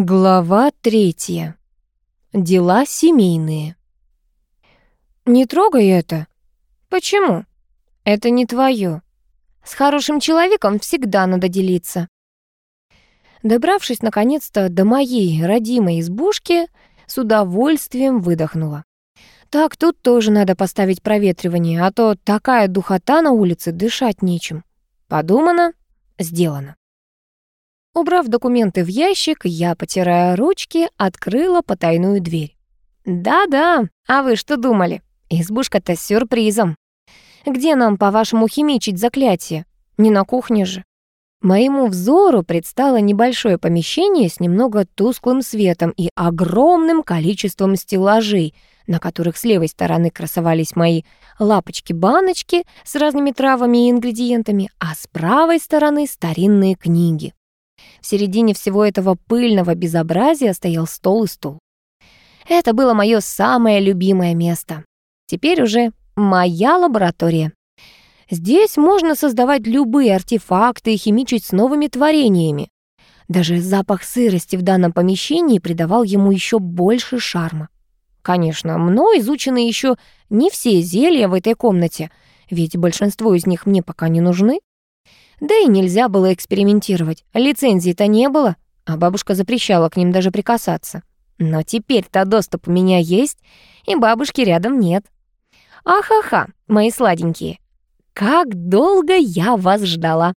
Глава третья. Дела семейные. «Не трогай это». «Почему?» «Это не твое. С хорошим человеком всегда надо делиться». Добравшись наконец-то до моей родимой избушки, с удовольствием выдохнула. Так, тут тоже надо поставить проветривание, а то такая духота на улице, дышать нечем. Подумано, сделано. Убрав документы в ящик, я, потирая ручки, открыла потайную дверь. «Да-да, а вы что думали? Избушка-то с сюрпризом. Где нам, по-вашему, химичить заклятие? Не на кухне же». Моему взору предстало небольшое помещение с немного тусклым светом и огромным количеством стеллажей, на которых с левой стороны красовались мои лапочки-баночки с разными травами и ингредиентами, а с правой стороны старинные книги. В середине всего этого пыльного безобразия стоял стол и стул. Это было мое самое любимое место. Теперь уже моя лаборатория. Здесь можно создавать любые артефакты и химичить с новыми творениями. Даже запах сырости в данном помещении придавал ему еще больше шарма. Конечно, мной изучены еще не все зелья в этой комнате, ведь большинство из них мне пока не нужны. Да и нельзя было экспериментировать. Лицензии-то не было, а бабушка запрещала к ним даже прикасаться. Но теперь-то доступ у меня есть, и бабушки рядом нет. Ахаха, мои сладенькие, как долго я вас ждала.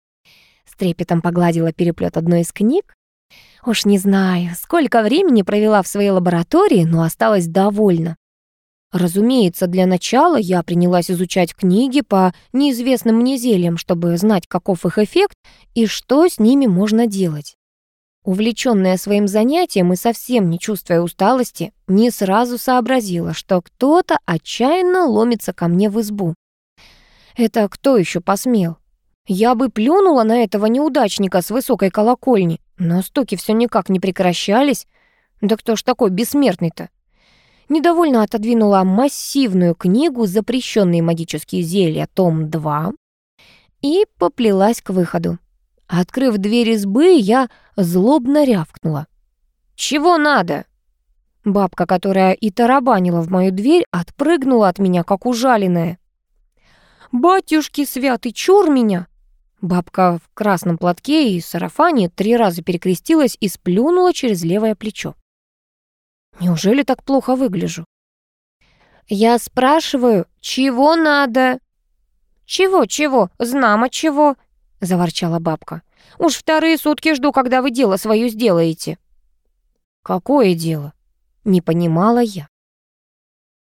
С трепетом погладила переплет одной из книг. Уж не знаю, сколько времени провела в своей лаборатории, но осталась довольна. Разумеется, для начала я принялась изучать книги по неизвестным мне зельям, чтобы знать, каков их эффект и что с ними можно делать. Увлечённая своим занятием и совсем не чувствуя усталости, не сразу сообразила, что кто-то отчаянно ломится ко мне в избу. Это кто еще посмел? Я бы плюнула на этого неудачника с высокой колокольни, но стуки все никак не прекращались. Да кто ж такой бессмертный-то? Недовольно отодвинула массивную книгу «Запрещенные магические зелья», том 2, и поплелась к выходу. Открыв дверь избы, я злобно рявкнула. «Чего надо?» Бабка, которая и тарабанила в мою дверь, отпрыгнула от меня, как ужаленная. «Батюшки святый, чур меня!» Бабка в красном платке и сарафане три раза перекрестилась и сплюнула через левое плечо. Неужели так плохо выгляжу? Я спрашиваю, чего надо? Чего-чего, знамо чего, заворчала бабка. Уж вторые сутки жду, когда вы дело свое сделаете. Какое дело? Не понимала я.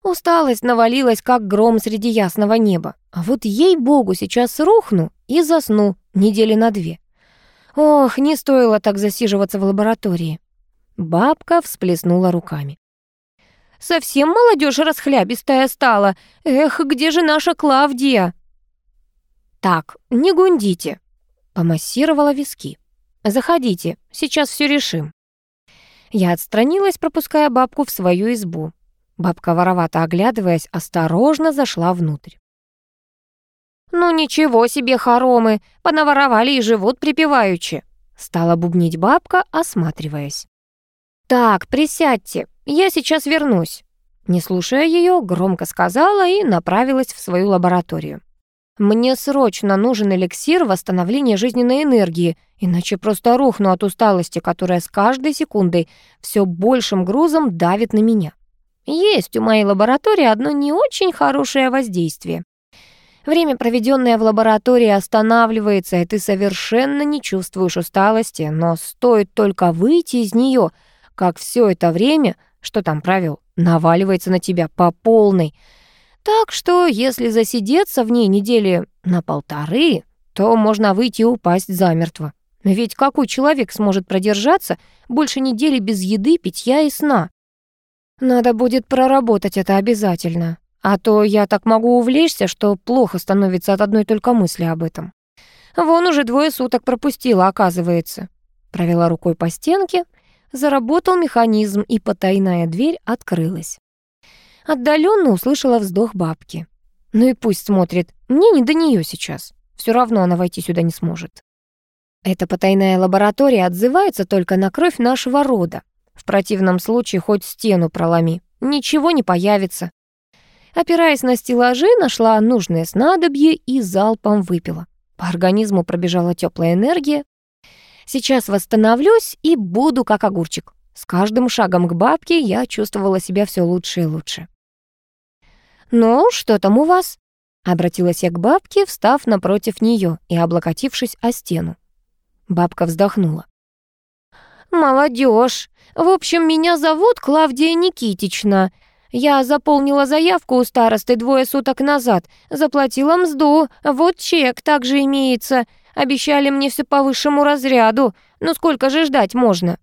Усталость навалилась, как гром среди ясного неба. А вот ей-богу, сейчас рухну и засну недели на две. Ох, не стоило так засиживаться в лаборатории. Бабка всплеснула руками. «Совсем молодежь расхлябистая стала. Эх, где же наша Клавдия?» «Так, не гундите», — помассировала виски. «Заходите, сейчас все решим». Я отстранилась, пропуская бабку в свою избу. Бабка, воровато оглядываясь, осторожно зашла внутрь. «Ну ничего себе, хоромы, понаворовали и живут припеваючи», стала бубнить бабка, осматриваясь. «Так, присядьте, я сейчас вернусь». Не слушая ее, громко сказала и направилась в свою лабораторию. «Мне срочно нужен эликсир восстановления жизненной энергии, иначе просто рухну от усталости, которая с каждой секундой все большим грузом давит на меня. Есть у моей лаборатории одно не очень хорошее воздействие. Время, проведенное в лаборатории, останавливается, и ты совершенно не чувствуешь усталости, но стоит только выйти из нее — как все это время, что там провел, наваливается на тебя по полной. Так что, если засидеться в ней недели на полторы, то можно выйти и упасть замертво. Ведь какой человек сможет продержаться больше недели без еды, питья и сна? Надо будет проработать это обязательно. А то я так могу увлечься, что плохо становится от одной только мысли об этом. Вон уже двое суток пропустила, оказывается. Провела рукой по стенке, Заработал механизм, и потайная дверь открылась. Отдаленно услышала вздох бабки. Ну и пусть смотрит, мне не до нее сейчас. Все равно она войти сюда не сможет. Эта потайная лаборатория отзывается только на кровь нашего рода. В противном случае хоть стену проломи, ничего не появится. Опираясь на стеллажи, нашла нужное снадобье и залпом выпила. По организму пробежала теплая энергия. Сейчас восстановлюсь и буду как огурчик. С каждым шагом к бабке я чувствовала себя все лучше и лучше. «Ну, что там у вас?» Обратилась я к бабке, встав напротив нее и облокотившись о стену. Бабка вздохнула. «Молодежь. В общем, меня зовут Клавдия Никитична. Я заполнила заявку у старосты двое суток назад, заплатила мзду, вот чек также имеется. Обещали мне все по высшему разряду. Ну сколько же ждать можно?»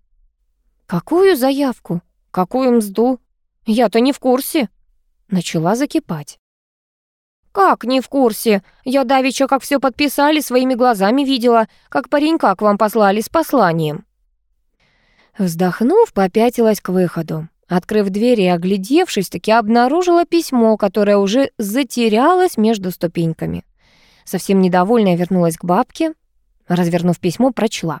«Какую заявку? Какую мзду? Я-то не в курсе». Начала закипать. «Как не в курсе? Я давеча, как все подписали, своими глазами видела, как паренька к вам послали с посланием». Вздохнув, попятилась к выходу. Открыв дверь и оглядевшись, таки обнаружила письмо, которое уже затерялось между ступеньками. Совсем недовольная вернулась к бабке. Развернув письмо, прочла.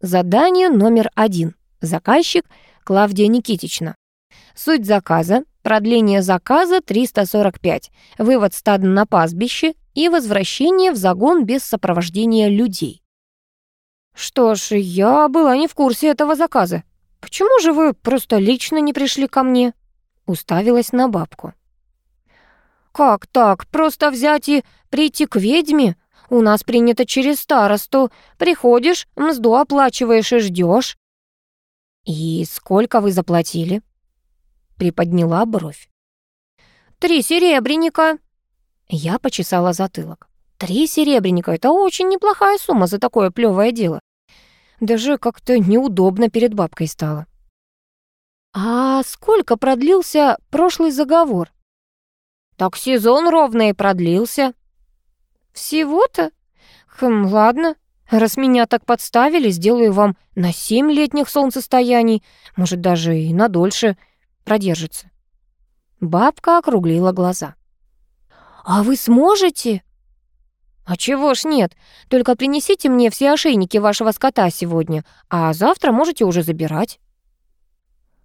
Задание номер один. Заказчик Клавдия Никитична. Суть заказа – продление заказа 345, вывод стада на пастбище и возвращение в загон без сопровождения людей. «Что ж, я была не в курсе этого заказа. Почему же вы просто лично не пришли ко мне?» Уставилась на бабку. «Как так? Просто взять и прийти к ведьме? У нас принято через старосту. Приходишь, мзду оплачиваешь и ждешь. «И сколько вы заплатили?» Приподняла бровь. «Три серебряника». Я почесала затылок. Три серебряника — это очень неплохая сумма за такое плевое дело. Даже как-то неудобно перед бабкой стало. А сколько продлился прошлый заговор? Так сезон ровно и продлился. Всего-то? Хм, ладно. Раз меня так подставили, сделаю вам на семь летних солнцестояний, может, даже и на дольше продержится. Бабка округлила глаза. «А вы сможете?» «А чего ж нет? Только принесите мне все ошейники вашего скота сегодня, а завтра можете уже забирать».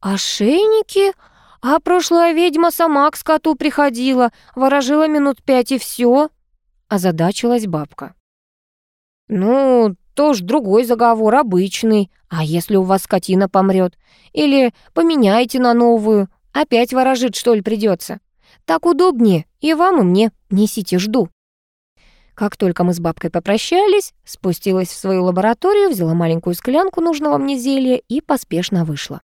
«Ошейники? А прошлая ведьма сама к скоту приходила, ворожила минут пять и все. озадачилась бабка. «Ну, тоже другой заговор, обычный. А если у вас скотина помрет? Или поменяйте на новую? Опять ворожить, что ли, придется? Так удобнее. И вам, и мне. Несите, жду». Как только мы с бабкой попрощались, спустилась в свою лабораторию, взяла маленькую склянку нужного мне зелья и поспешно вышла.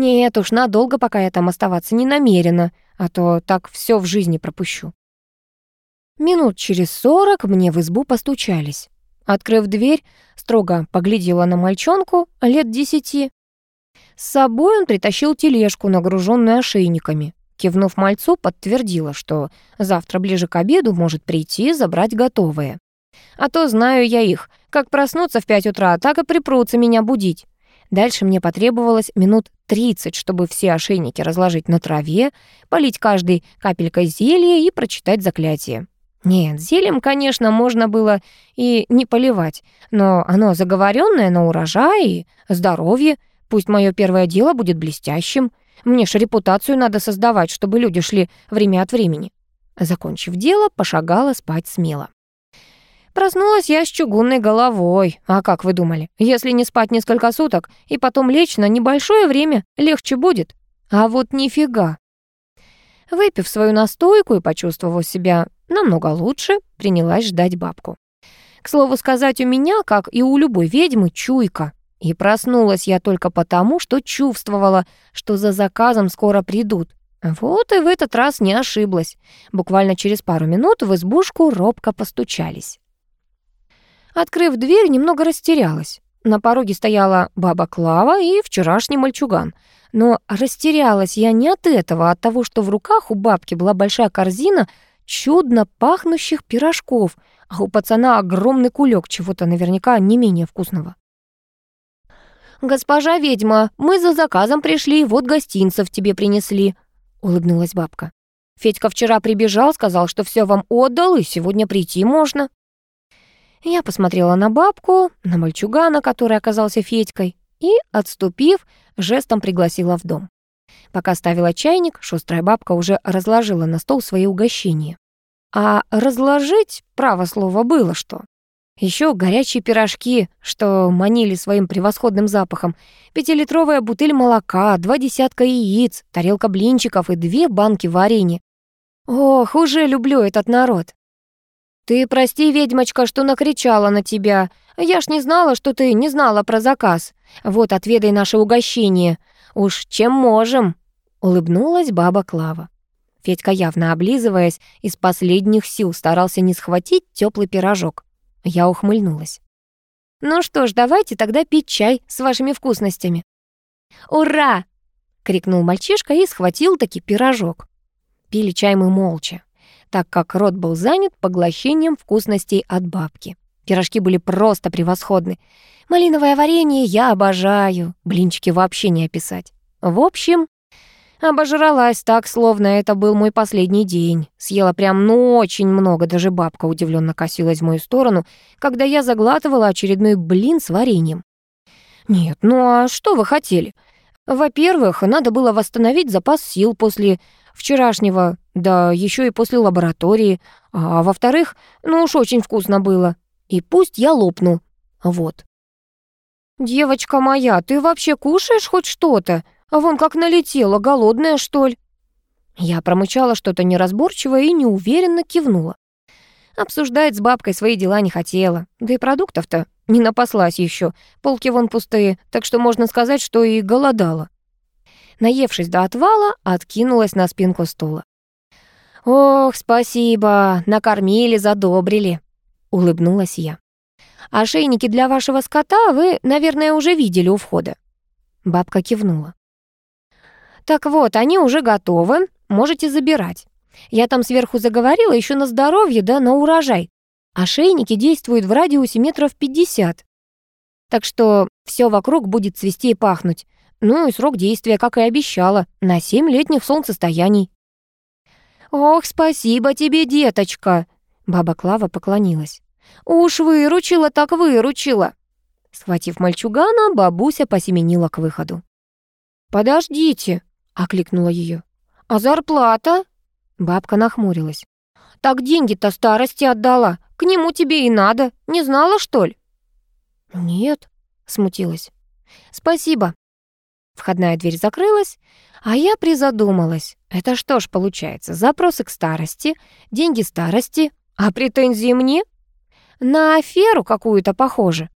Нет уж, надолго пока я там оставаться не намерена, а то так все в жизни пропущу. Минут через сорок мне в избу постучались. Открыв дверь, строго поглядела на мальчонку лет десяти. С собой он притащил тележку, нагруженную ошейниками. Кивнув мальцу, подтвердила, что завтра ближе к обеду может прийти забрать готовые. А то знаю я их, как проснуться в пять утра, так и припрутся меня будить. Дальше мне потребовалось минут 30, чтобы все ошейники разложить на траве, полить каждой капелькой зелья и прочитать заклятие. Нет, зельем, конечно, можно было и не поливать, но оно заговоренное на урожай и здоровье. Пусть мое первое дело будет блестящим. Мне ж репутацию надо создавать, чтобы люди шли время от времени. Закончив дело, пошагала спать смело. Проснулась я с чугунной головой. А как вы думали? Если не спать несколько суток и потом лечь на небольшое время, легче будет. А вот нифига. Выпив свою настойку и почувствовав себя намного лучше, принялась ждать бабку. К слову сказать, у меня, как и у любой ведьмы, чуйка. И проснулась я только потому, что чувствовала, что за заказом скоро придут. Вот и в этот раз не ошиблась. Буквально через пару минут в избушку робко постучались. Открыв дверь, немного растерялась. На пороге стояла баба Клава и вчерашний мальчуган. Но растерялась я не от этого, а от того, что в руках у бабки была большая корзина чудно пахнущих пирожков, а у пацана огромный кулек чего-то наверняка не менее вкусного. «Госпожа ведьма, мы за заказом пришли, вот гостинцев тебе принесли», — улыбнулась бабка. «Федька вчера прибежал, сказал, что все вам отдал, и сегодня прийти можно». Я посмотрела на бабку, на мальчугана, который оказался Федькой, и, отступив, жестом пригласила в дом. Пока ставила чайник, шустрая бабка уже разложила на стол свои угощения. А разложить, право слово, было что. Еще горячие пирожки, что манили своим превосходным запахом, пятилитровая бутыль молока, два десятка яиц, тарелка блинчиков и две банки варенья. Ох, уже люблю этот народ. «Ты прости, ведьмочка, что накричала на тебя. Я ж не знала, что ты не знала про заказ. Вот, отведай наше угощение. Уж чем можем», — улыбнулась баба Клава. Федька, явно облизываясь, из последних сил старался не схватить теплый пирожок. Я ухмыльнулась. «Ну что ж, давайте тогда пить чай с вашими вкусностями». «Ура!» — крикнул мальчишка и схватил таки пирожок. Пили чай мы молча, так как рот был занят поглощением вкусностей от бабки. Пирожки были просто превосходны. Малиновое варенье я обожаю, блинчики вообще не описать. В общем, Обожралась так, словно это был мой последний день. Съела прям ну очень много, даже бабка удивленно косилась в мою сторону, когда я заглатывала очередной блин с вареньем. Нет, ну а что вы хотели? Во-первых, надо было восстановить запас сил после вчерашнего, да еще и после лаборатории. А во-вторых, ну уж очень вкусно было. И пусть я лопну. Вот. «Девочка моя, ты вообще кушаешь хоть что-то?» А вон как налетела, голодная, что ли?» Я промычала что-то неразборчивое и неуверенно кивнула. Обсуждать с бабкой свои дела не хотела. Да и продуктов-то не напаслась еще. Полки вон пустые, так что можно сказать, что и голодала. Наевшись до отвала, откинулась на спинку стула. «Ох, спасибо, накормили, задобрили», — улыбнулась я. «Ошейники для вашего скота вы, наверное, уже видели у входа». Бабка кивнула. Так вот, они уже готовы, можете забирать. Я там сверху заговорила еще на здоровье, да на урожай. Ошейники действуют в радиусе метров 50. Так что все вокруг будет цвести и пахнуть. Ну и срок действия, как и обещала, на 7 летних солнцестояний. «Ох, спасибо тебе, деточка!» Баба Клава поклонилась. «Уж выручила так выручила!» Схватив мальчугана, бабуся посеменила к выходу. «Подождите!» окликнула ее. «А зарплата?» Бабка нахмурилась. «Так деньги-то старости отдала. К нему тебе и надо. Не знала, что ли?» «Нет», — смутилась. «Спасибо». Входная дверь закрылась, а я призадумалась. Это что ж получается, запросы к старости, деньги старости, а претензии мне? На аферу какую-то похоже.